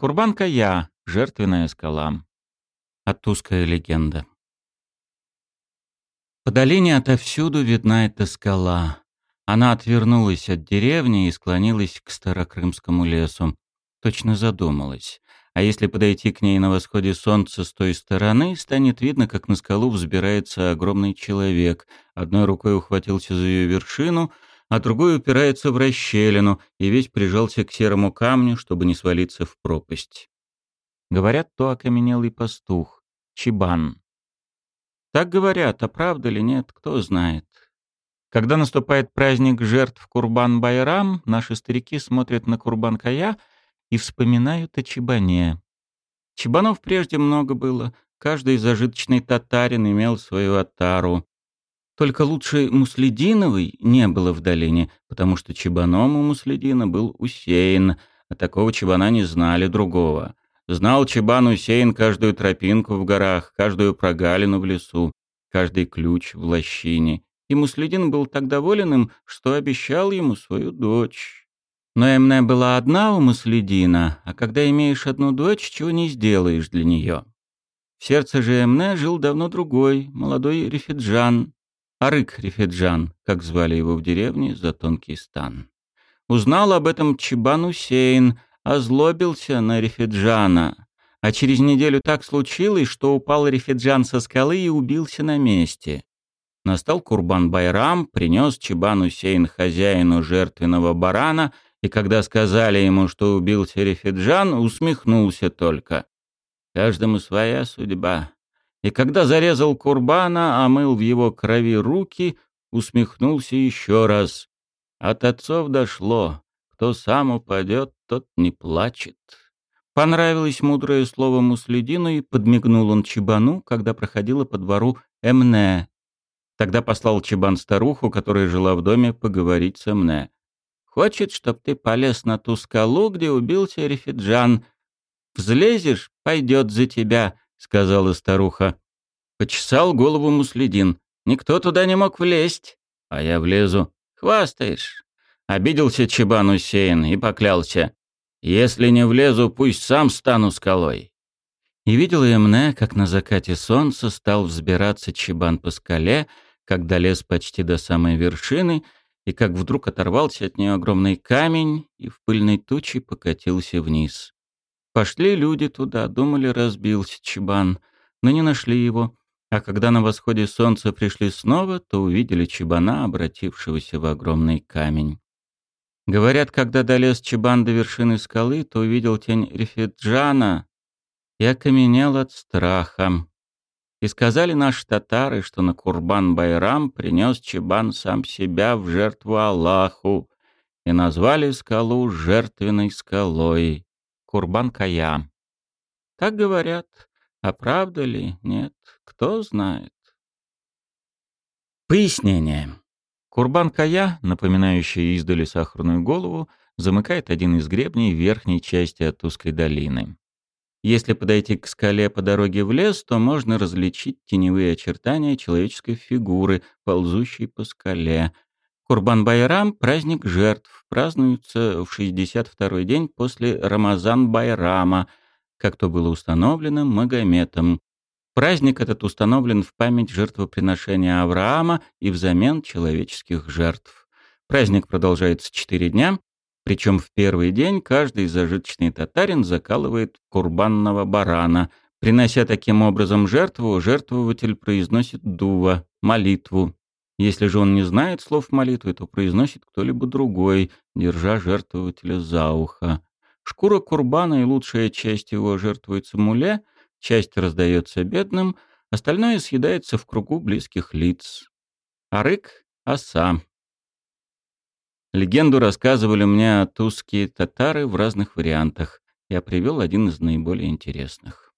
Курбан-Кая, жертвенная скала. Оттуская легенда. По долине отовсюду видна эта скала. Она отвернулась от деревни и склонилась к старокрымскому лесу. Точно задумалась. А если подойти к ней на восходе солнца с той стороны, станет видно, как на скалу взбирается огромный человек. Одной рукой ухватился за ее вершину, а другой упирается в расщелину и весь прижался к серому камню, чтобы не свалиться в пропасть. Говорят, то окаменелый пастух, Чибан. Так говорят, а правда ли нет, кто знает. Когда наступает праздник жертв Курбан-Байрам, наши старики смотрят на Курбан-Кая и вспоминают о Чебане. Чебанов прежде много было, каждый зажиточный татарин имел свою атару. Только лучше Муслединовой не было в долине, потому что чебаном у Муследина был Усеин, а такого чебана не знали другого. Знал чебан Усеин каждую тропинку в горах, каждую прогалину в лесу, каждый ключ в лощине. И Муследин был так доволен им, что обещал ему свою дочь. Но Эмне была одна у Муследина, а когда имеешь одну дочь, чего не сделаешь для нее. В сердце же Эмне жил давно другой, молодой Рефиджан, Арык Рефеджан, как звали его в деревне, за тонкий стан. Узнал об этом Чебан Усейн, озлобился на Рефеджана. А через неделю так случилось, что упал Рефеджан со скалы и убился на месте. Настал Курбан-Байрам, принес Чебан Усейн хозяину жертвенного барана, и когда сказали ему, что убился Рефеджан, усмехнулся только. «Каждому своя судьба. И когда зарезал Курбана, омыл в его крови руки, усмехнулся еще раз. От отцов дошло. Кто сам упадет, тот не плачет. Понравилось мудрое слово Муследину, и подмигнул он Чебану, когда проходила по двору Эмне. Тогда послал Чебан старуху, которая жила в доме, поговорить с Эмне. «Хочет, чтоб ты полез на ту скалу, где убился Рефиджан. Взлезешь — пойдет за тебя, сказала старуха. Почесал голову Муслидин. Никто туда не мог влезть. А я влезу. Хвастаешь. Обиделся Чебан Усейн и поклялся. Если не влезу, пусть сам стану скалой. И видела я мне, как на закате солнца стал взбираться Чебан по скале, как долез почти до самой вершины, и как вдруг оторвался от нее огромный камень и в пыльной туче покатился вниз. Пошли люди туда, думали, разбился чебан, но не нашли его. А когда на восходе солнца пришли снова, то увидели чебана, обратившегося в огромный камень. Говорят, когда долез чебан до вершины скалы, то увидел тень Рефиджана и окаменел от страха. И сказали наши татары, что на Курбан-Байрам принес чебан сам себя в жертву Аллаху, и назвали скалу жертвенной скалой. Курбан-Кая. Так говорят. А правда ли? Нет. Кто знает. Пояснение. Курбан-Кая, напоминающая издали сахарную голову, замыкает один из гребней верхней части от узкой долины. Если подойти к скале по дороге в лес, то можно различить теневые очертания человеческой фигуры, ползущей по скале, Курбан-Байрам – праздник жертв, празднуется в 62-й день после Рамазан-Байрама, как то было установлено Магометом. Праздник этот установлен в память жертвоприношения Авраама и взамен человеческих жертв. Праздник продолжается 4 дня, причем в первый день каждый зажиточный татарин закалывает курбанного барана. Принося таким образом жертву, жертвователь произносит дува, молитву, если же он не знает слов молитвы, то произносит кто-либо другой, держа жертвователя за ухо. Шкура курбана и лучшая часть его жертвуется муле, часть раздается бедным, остальное съедается в кругу близких лиц. Арык — оса. Легенду рассказывали мне тузские татары в разных вариантах. Я привел один из наиболее интересных.